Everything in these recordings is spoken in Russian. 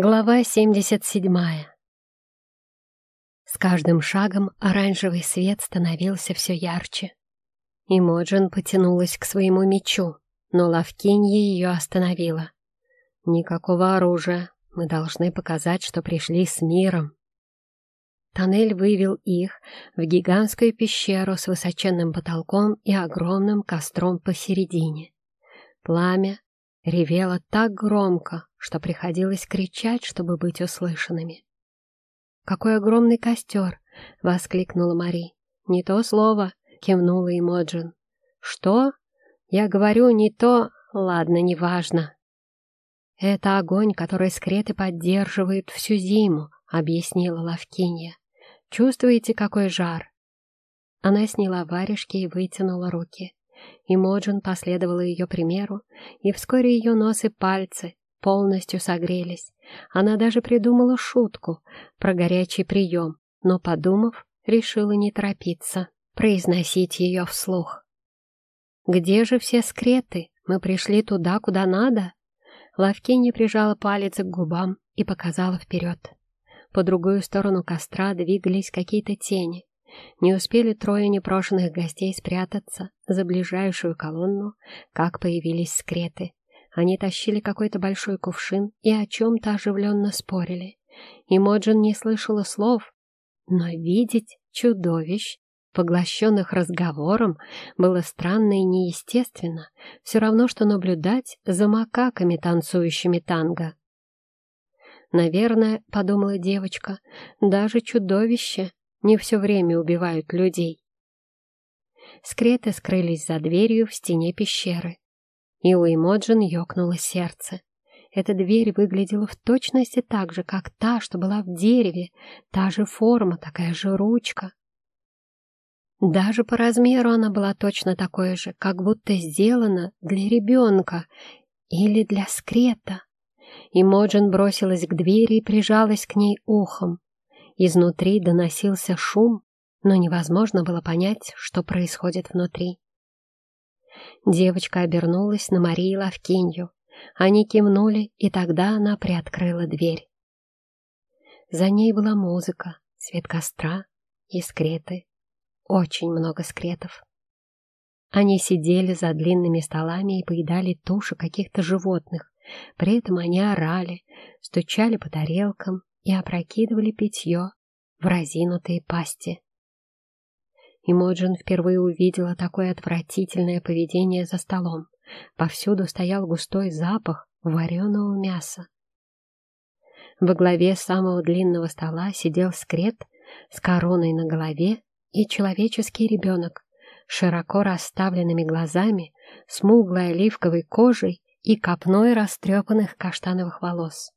Глава 77 С каждым шагом оранжевый свет становился все ярче. Имоджин потянулась к своему мечу, но Лавкинья ее остановила. «Никакого оружия. Мы должны показать, что пришли с миром». Тоннель вывел их в гигантскую пещеру с высоченным потолком и огромным костром посередине. Пламя ревело так громко, что приходилось кричать, чтобы быть услышанными. «Какой огромный костер!» — воскликнула Мари. «Не то слово!» — кивнула Эмоджин. «Что? Я говорю не то... Ладно, неважно». «Это огонь, который скреты поддерживают всю зиму», — объяснила Лавкинья. «Чувствуете, какой жар?» Она сняла варежки и вытянула руки. Имоджин последовала ее примеру, и вскоре ее нос и пальцы полностью согрелись. Она даже придумала шутку про горячий прием, но, подумав, решила не торопиться, произносить ее вслух. «Где же все скреты? Мы пришли туда, куда надо?» Лавкинья прижала палец к губам и показала вперед. По другую сторону костра двигались какие-то тени. Не успели трое непрошенных гостей спрятаться за ближайшую колонну, как появились скреты. Они тащили какой-то большой кувшин и о чем-то оживленно спорили. И Моджин не слышала слов, но видеть чудовищ, поглощенных разговором, было странно и неестественно, все равно, что наблюдать за макаками, танцующими танго. «Наверное, — подумала девочка, — даже чудовища не все время убивают людей». Скреты скрылись за дверью в стене пещеры и у Эмоджин ёкнуло сердце. Эта дверь выглядела в точности так же, как та, что была в дереве, та же форма, такая же ручка. Даже по размеру она была точно такой же, как будто сделана для ребенка или для скрета. Имоджин бросилась к двери и прижалась к ней ухом. Изнутри доносился шум, но невозможно было понять, что происходит внутри. Девочка обернулась на Марии Лавкинью. Они кивнули, и тогда она приоткрыла дверь. За ней была музыка, свет костра и скреты. Очень много скретов. Они сидели за длинными столами и поедали туши каких-то животных. При этом они орали, стучали по тарелкам и опрокидывали питье в разинутые пасти. Имоджин впервые увидела такое отвратительное поведение за столом. Повсюду стоял густой запах вареного мяса. Во главе самого длинного стола сидел скрет с короной на голове и человеческий ребенок, широко расставленными глазами, смуглой оливковой кожей и копной растрепанных каштановых волос.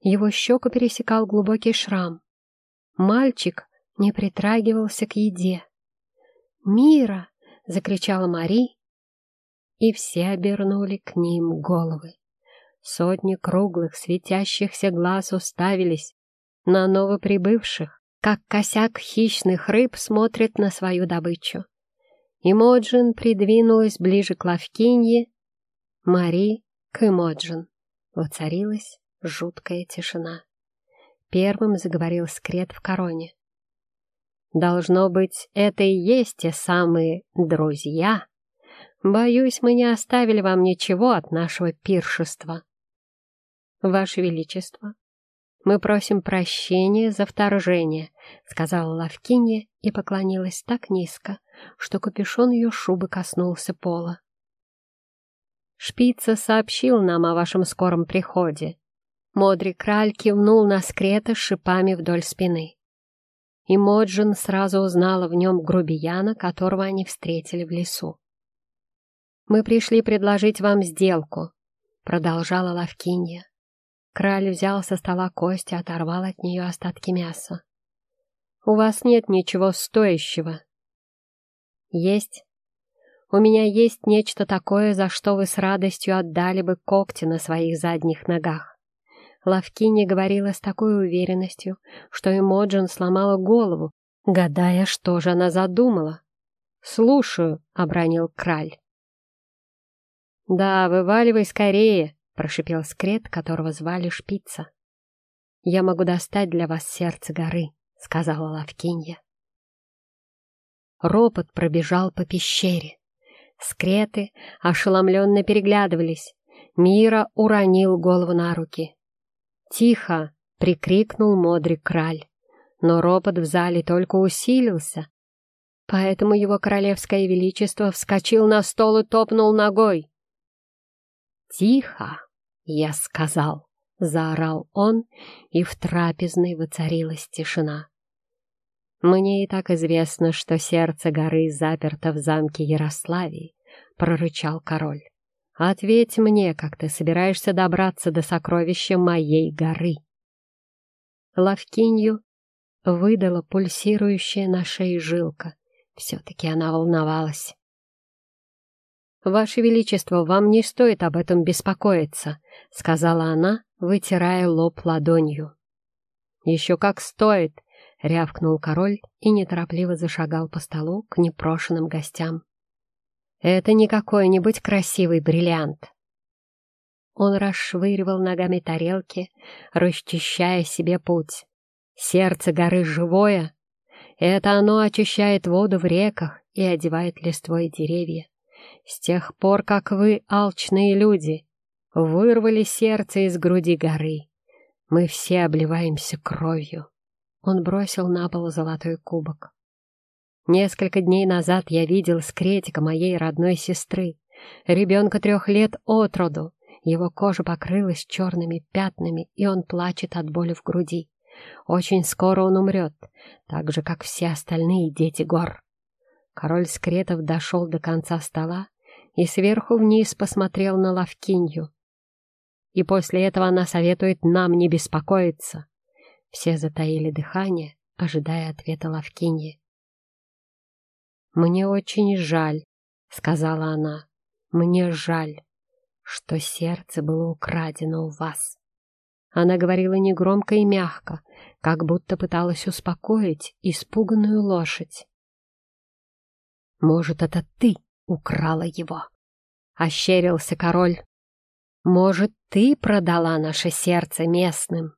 Его щеку пересекал глубокий шрам. Мальчик не притрагивался к еде. «Мира!» — закричала Мари, и все обернули к ним головы. Сотни круглых светящихся глаз уставились на новоприбывших, как косяк хищных рыб смотрит на свою добычу. Имоджин придвинулась ближе к Лавкинье, Мари к Имоджин. Воцарилась жуткая тишина. Первым заговорил скрет в короне. Должно быть, это и есть те самые друзья. Боюсь, мы не оставили вам ничего от нашего пиршества. Ваше Величество, мы просим прощения за вторжение, сказала Лавкинья и поклонилась так низко, что капюшон ее шубы коснулся пола. Шпица сообщил нам о вашем скором приходе. Модри Краль кивнул на скрета с шипами вдоль спины и Моджин сразу узнала в нем грубияна, которого они встретили в лесу. «Мы пришли предложить вам сделку», — продолжала Лавкинья. Краль взял со стола кость и оторвал от нее остатки мяса. «У вас нет ничего стоящего». «Есть. У меня есть нечто такое, за что вы с радостью отдали бы когти на своих задних ногах. Лавкиня говорила с такой уверенностью, что Эмоджин сломала голову, гадая, что же она задумала. «Слушаю», — обронил Краль. «Да, вываливай скорее», — прошипел скрет, которого звали Шпица. «Я могу достать для вас сердце горы», — сказала Лавкинья. Ропот пробежал по пещере. Скреты ошеломленно переглядывались. Мира уронил голову на руки. «Тихо!» — прикрикнул Модрик Краль. Но ропот в зале только усилился, поэтому его королевское величество вскочил на стол и топнул ногой. «Тихо!» — я сказал, — заорал он, и в трапезной воцарилась тишина. «Мне и так известно, что сердце горы заперто в замке Ярославии», — прорычал король. «Ответь мне, как ты собираешься добраться до сокровища моей горы?» Лавкинью выдала пульсирующая на шее жилка. Все-таки она волновалась. «Ваше Величество, вам не стоит об этом беспокоиться», — сказала она, вытирая лоб ладонью. «Еще как стоит!» — рявкнул король и неторопливо зашагал по столу к непрошенным гостям. «Это не какой-нибудь красивый бриллиант». Он расшвыривал ногами тарелки, расчищая себе путь. Сердце горы живое. Это оно очищает воду в реках и одевает листвой деревья. С тех пор, как вы, алчные люди, вырвали сердце из груди горы, мы все обливаемся кровью. Он бросил на пол золотой кубок. Несколько дней назад я видел скретика моей родной сестры, ребенка трех лет от роду. Его кожа покрылась черными пятнами, и он плачет от боли в груди. Очень скоро он умрет, так же, как все остальные дети гор. Король Скретов дошел до конца стола и сверху вниз посмотрел на Лавкинью. И после этого она советует нам не беспокоиться. Все затаили дыхание, ожидая ответа Лавкиньи. «Мне очень жаль», — сказала она, — «мне жаль, что сердце было украдено у вас». Она говорила негромко и мягко, как будто пыталась успокоить испуганную лошадь. «Может, это ты украла его?» — ощерился король. «Может, ты продала наше сердце местным?»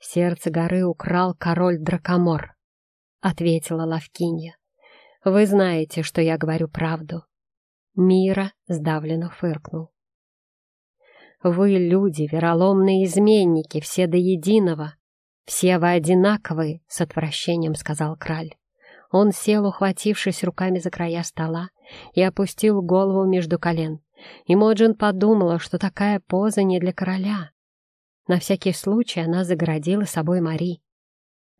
«Сердце горы украл король Дракомор», — ответила Лавкинья. «Вы знаете, что я говорю правду». Мира сдавленно фыркнул. Вы, люди, вероломные изменники, все до единого. Все вы одинаковые, — с отвращением сказал Краль. Он сел, ухватившись руками за края стола, и опустил голову между колен. И Моджин подумала, что такая поза не для короля. На всякий случай она загородила собой Мари.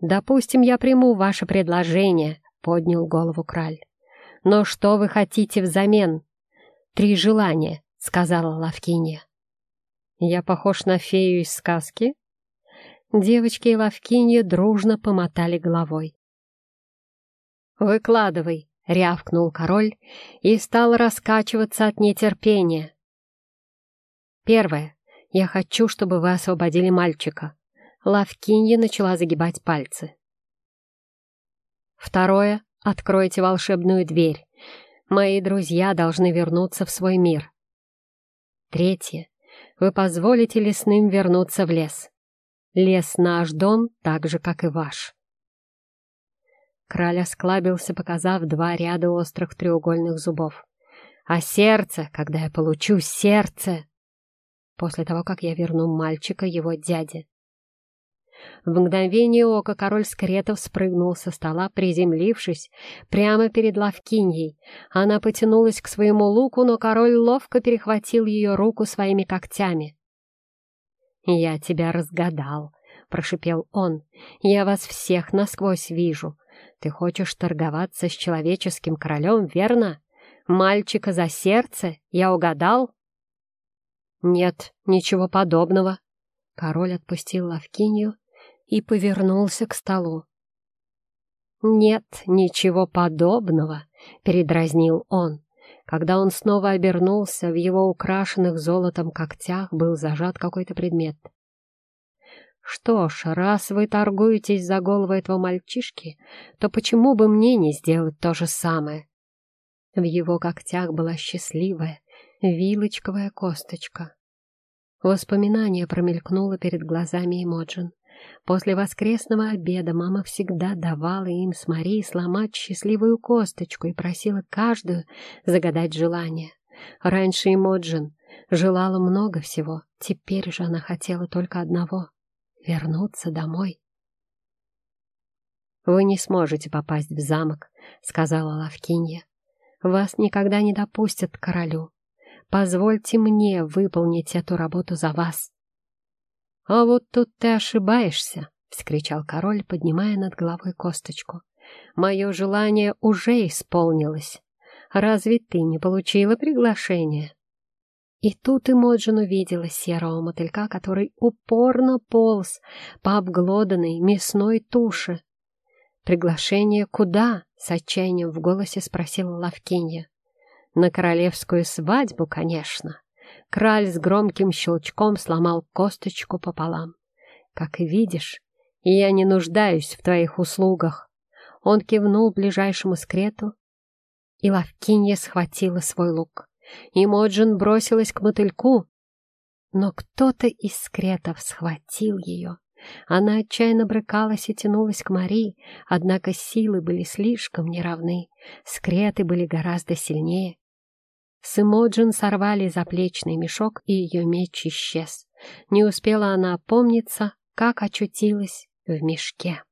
«Допустим, я приму ваше предложение», — поднял голову Краль. «Но что вы хотите взамен?» «Три желания», — сказала Лавкинья. Я похож на фею из сказки?» Девочки и ловкинья дружно помотали головой. «Выкладывай!» — рявкнул король и стал раскачиваться от нетерпения. «Первое. Я хочу, чтобы вы освободили мальчика». Лавкинья начала загибать пальцы. «Второе. Откройте волшебную дверь. Мои друзья должны вернуться в свой мир. Третье вы позволите лесным вернуться в лес. Лес наш дом, так же, как и ваш. Краль осклабился, показав два ряда острых треугольных зубов. А сердце, когда я получу сердце? После того, как я верну мальчика его дяде. В мгновение ока король Скретов спрыгнул со стола, приземлившись прямо перед Лавкиньей. Она потянулась к своему луку, но король ловко перехватил ее руку своими когтями. «Я тебя разгадал», — прошипел он. «Я вас всех насквозь вижу. Ты хочешь торговаться с человеческим королем, верно? Мальчика за сердце? Я угадал?» «Нет, ничего подобного». Король отпустил Лавкинью и повернулся к столу. «Нет, ничего подобного», — передразнил он. Когда он снова обернулся, в его украшенных золотом когтях был зажат какой-то предмет. «Что ж, раз вы торгуетесь за голову этого мальчишки, то почему бы мне не сделать то же самое?» В его когтях была счастливая, Вилочковая косточка. Воспоминание промелькнуло перед глазами Эмоджин. После воскресного обеда мама всегда давала им с Марией сломать счастливую косточку и просила каждую загадать желание. Раньше Эмоджин желала много всего, теперь же она хотела только одного — вернуться домой. «Вы не сможете попасть в замок», — сказала Лавкинья. «Вас никогда не допустят к королю. Позвольте мне выполнить эту работу за вас». «А вот тут ты ошибаешься!» — вскричал король, поднимая над головой косточку. «Мое желание уже исполнилось. Разве ты не получила приглашение?» И тут Имоджин увидела серого мотылька, который упорно полз по обглоданной мясной туше. «Приглашение куда?» — с отчаянием в голосе спросила Лавкинья. «На королевскую свадьбу, конечно». Краль с громким щелчком сломал косточку пополам. «Как и видишь, я не нуждаюсь в твоих услугах». Он кивнул ближайшему скрету, и Лавкинья схватила свой лук. И Моджин бросилась к мотыльку, но кто-то из скретов схватил ее. Она отчаянно брыкалась и тянулась к Мари, однако силы были слишком неравны. Скреты были гораздо сильнее, с Эмоджин сорвали заплечный мешок, и ее меч исчез. Не успела она опомниться, как очутилась в мешке.